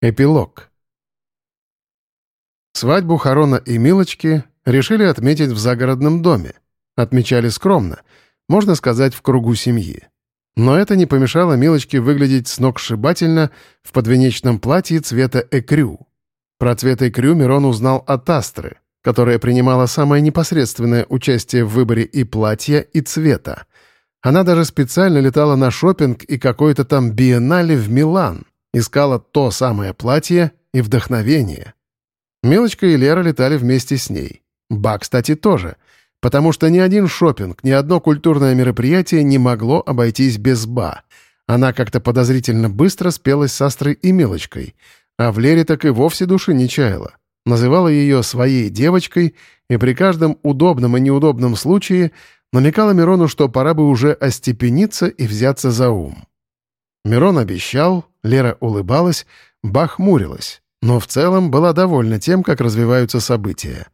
Эпилог. Свадьбу Харона и Милочки решили отметить в загородном доме. Отмечали скромно, можно сказать, в кругу семьи. Но это не помешало Милочке выглядеть сногсшибательно в подвенечном платье цвета экрю. Про цвет экрю Мирон узнал от Астры, которая принимала самое непосредственное участие в выборе и платья, и цвета. Она даже специально летала на шопинг и какой-то там биеннале в Милан, искала то самое платье и вдохновение. Милочка и Лера летали вместе с ней. Ба, кстати, тоже, потому что ни один шопинг, ни одно культурное мероприятие не могло обойтись без Ба. Она как-то подозрительно быстро спелась с Астрой и Милочкой, а в Лере так и вовсе души не чаяла. Называла ее своей девочкой и при каждом удобном и неудобном случае намекала Мирону, что пора бы уже остепениться и взяться за ум. Мирон обещал, Лера улыбалась, Бах хмурилась, но в целом была довольна тем, как развиваются события.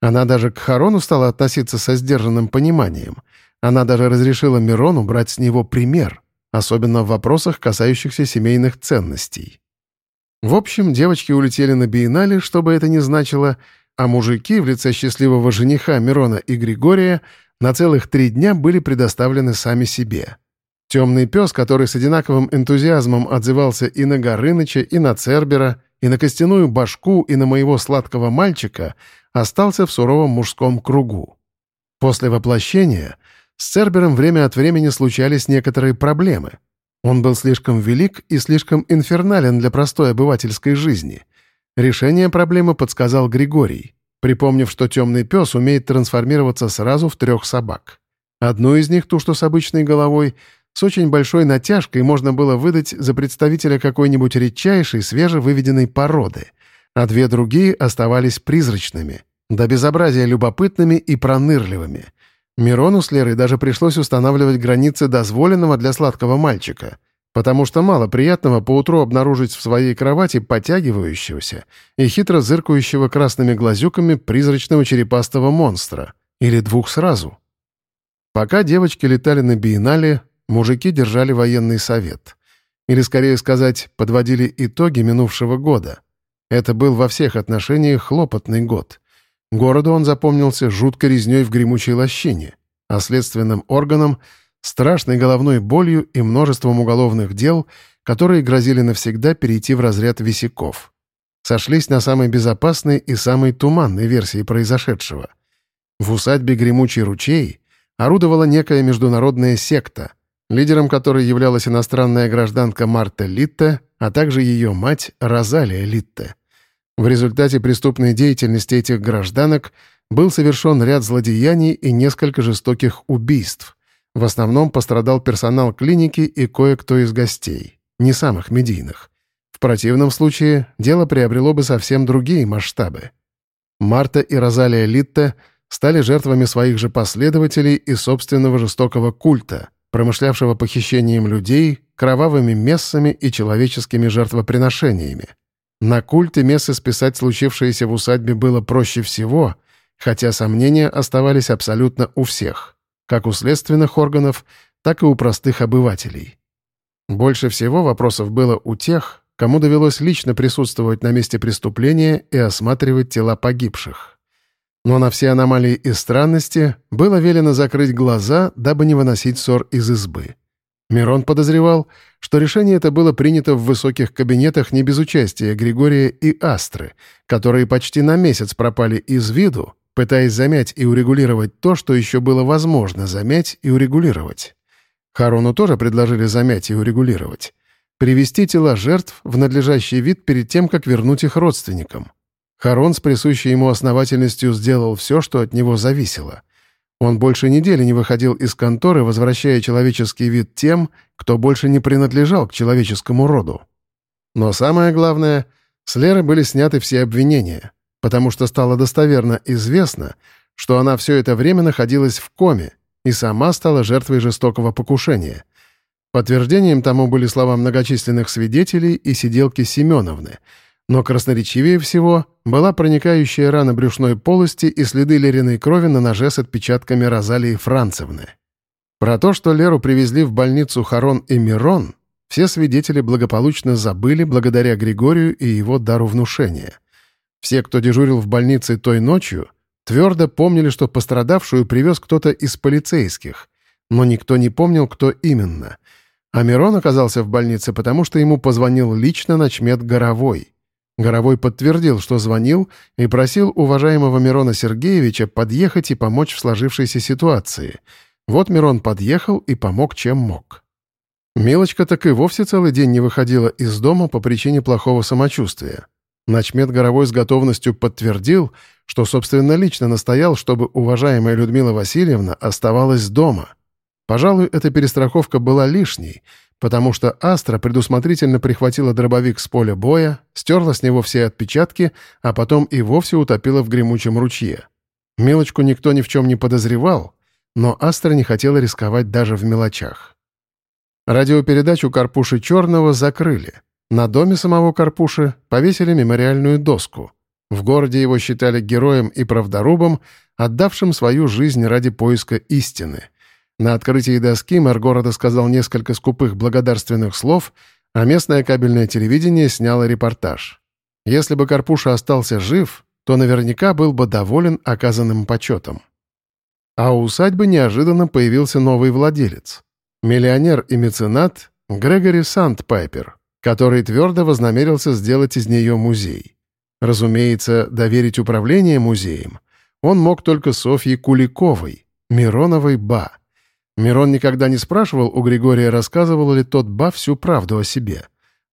Она даже к Харону стала относиться со сдержанным пониманием. Она даже разрешила Мирону брать с него пример, особенно в вопросах, касающихся семейных ценностей. В общем, девочки улетели на биеннале, что бы это ни значило, а мужики в лице счастливого жениха Мирона и Григория на целых три дня были предоставлены сами себе. Темный пес, который с одинаковым энтузиазмом отзывался и на Горыныча, и на Цербера, и на костяную башку, и на моего сладкого мальчика, остался в суровом мужском кругу. После воплощения с Цербером время от времени случались некоторые проблемы. Он был слишком велик и слишком инфернален для простой обывательской жизни. Решение проблемы подсказал Григорий, припомнив, что темный пес умеет трансформироваться сразу в трех собак. Одну из них, ту, что с обычной головой — с очень большой натяжкой можно было выдать за представителя какой-нибудь редчайшей, свежевыведенной породы, а две другие оставались призрачными, до безобразия любопытными и пронырливыми. Мирону с Лерой даже пришлось устанавливать границы дозволенного для сладкого мальчика, потому что мало приятного поутру обнаружить в своей кровати потягивающегося и хитро зыркающего красными глазюками призрачного черепастого монстра, или двух сразу. Пока девочки летали на биеннале, мужики держали военный совет. Или, скорее сказать, подводили итоги минувшего года. Это был во всех отношениях хлопотный год. Городу он запомнился жуткой резней в гремучей лощине, а следственным органам — страшной головной болью и множеством уголовных дел, которые грозили навсегда перейти в разряд висяков. Сошлись на самой безопасной и самой туманной версии произошедшего. В усадьбе «Гремучий ручей» орудовала некая международная секта — лидером которой являлась иностранная гражданка Марта Литте, а также ее мать Розалия Литте. В результате преступной деятельности этих гражданок был совершен ряд злодеяний и несколько жестоких убийств. В основном пострадал персонал клиники и кое-кто из гостей, не самых медийных. В противном случае дело приобрело бы совсем другие масштабы. Марта и Розалия Литте стали жертвами своих же последователей и собственного жестокого культа — промышлявшего похищением людей, кровавыми мессами и человеческими жертвоприношениями. На культе мессы списать случившееся в усадьбе было проще всего, хотя сомнения оставались абсолютно у всех, как у следственных органов, так и у простых обывателей. Больше всего вопросов было у тех, кому довелось лично присутствовать на месте преступления и осматривать тела погибших. Но на все аномалии и странности было велено закрыть глаза, дабы не выносить ссор из избы. Мирон подозревал, что решение это было принято в высоких кабинетах не без участия Григория и Астры, которые почти на месяц пропали из виду, пытаясь замять и урегулировать то, что еще было возможно замять и урегулировать. Харону тоже предложили замять и урегулировать. Привести тела жертв в надлежащий вид перед тем, как вернуть их родственникам. Харон с присущей ему основательностью сделал все, что от него зависело. Он больше недели не выходил из конторы, возвращая человеческий вид тем, кто больше не принадлежал к человеческому роду. Но самое главное, с Леры были сняты все обвинения, потому что стало достоверно известно, что она все это время находилась в коме и сама стала жертвой жестокого покушения. Подтверждением тому были слова многочисленных свидетелей и сиделки Семеновны — но красноречивее всего была проникающая рана брюшной полости и следы Лериной крови на ноже с отпечатками Розалии Францевны. Про то, что Леру привезли в больницу Харон и Мирон, все свидетели благополучно забыли благодаря Григорию и его дару внушения. Все, кто дежурил в больнице той ночью, твердо помнили, что пострадавшую привез кто-то из полицейских, но никто не помнил, кто именно. А Мирон оказался в больнице, потому что ему позвонил лично начмет Горовой. Горовой подтвердил, что звонил и просил уважаемого Мирона Сергеевича подъехать и помочь в сложившейся ситуации. Вот Мирон подъехал и помог, чем мог. Милочка так и вовсе целый день не выходила из дома по причине плохого самочувствия. Начмет Горовой с готовностью подтвердил, что, собственно, лично настоял, чтобы уважаемая Людмила Васильевна оставалась дома. Пожалуй, эта перестраховка была лишней, потому что Астра предусмотрительно прихватила дробовик с поля боя, стерла с него все отпечатки, а потом и вовсе утопила в гремучем ручье. Милочку никто ни в чем не подозревал, но Астра не хотела рисковать даже в мелочах. Радиопередачу Карпуши Черного закрыли. На доме самого Карпуши повесили мемориальную доску. В городе его считали героем и правдорубом, отдавшим свою жизнь ради поиска истины. На открытии доски мэр города сказал несколько скупых благодарственных слов, а местное кабельное телевидение сняло репортаж. Если бы Карпуша остался жив, то наверняка был бы доволен оказанным почетом. А у усадьбы неожиданно появился новый владелец. Миллионер и меценат Грегори Сандпайпер, который твердо вознамерился сделать из нее музей. Разумеется, доверить управление музеем он мог только Софье Куликовой, Мироновой Ба. Мирон никогда не спрашивал у Григория, рассказывал ли тот Ба всю правду о себе.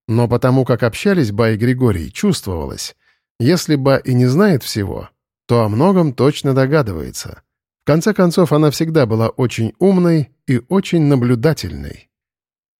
Но потому как общались Ба и Григорий, чувствовалось. Если Ба и не знает всего, то о многом точно догадывается. В конце концов, она всегда была очень умной и очень наблюдательной.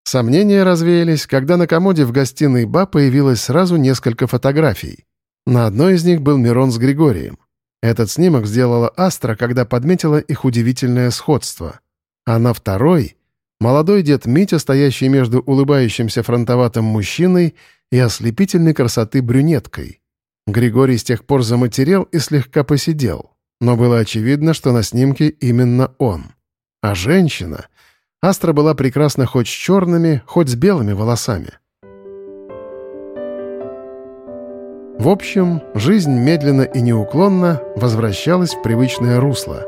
Сомнения развеялись, когда на комоде в гостиной Ба появилось сразу несколько фотографий. На одной из них был Мирон с Григорием. Этот снимок сделала Астра, когда подметила их удивительное сходство. А на второй — молодой дед Митя, стоящий между улыбающимся фронтоватым мужчиной и ослепительной красоты брюнеткой. Григорий с тех пор заматерел и слегка посидел, но было очевидно, что на снимке именно он. А женщина... Астра была прекрасна хоть с черными, хоть с белыми волосами. В общем, жизнь медленно и неуклонно возвращалась в привычное русло.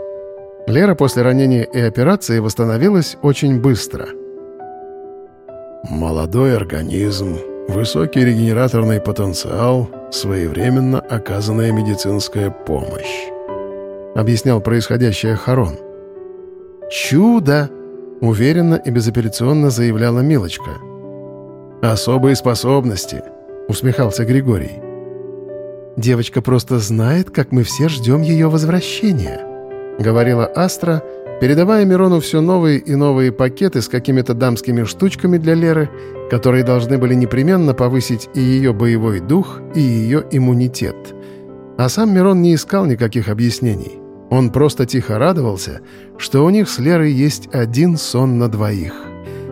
Лера после ранения и операции восстановилась очень быстро. «Молодой организм, высокий регенераторный потенциал, своевременно оказанная медицинская помощь», — объяснял происходящее Харон. «Чудо!» — уверенно и безапелляционно заявляла Милочка. «Особые способности», — усмехался Григорий. Девочка просто знает, как мы все ждем ее возвращения», — говорила Астра, передавая Мирону все новые и новые пакеты с какими-то дамскими штучками для Леры, которые должны были непременно повысить и ее боевой дух, и ее иммунитет. А сам Мирон не искал никаких объяснений. Он просто тихо радовался, что у них с Лерой есть один сон на двоих.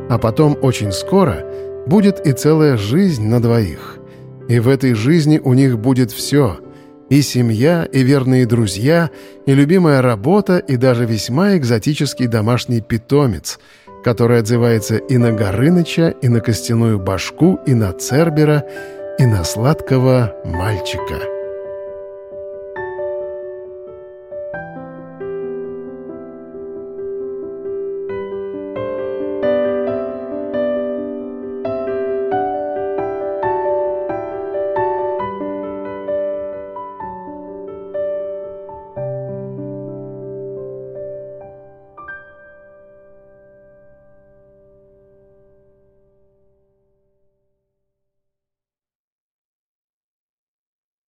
А потом очень скоро будет и целая жизнь на двоих — и в этой жизни у них будет все — и семья, и верные друзья, и любимая работа, и даже весьма экзотический домашний питомец, который отзывается и на Горыныча, и на костяную башку, и на Цербера, и на сладкого мальчика».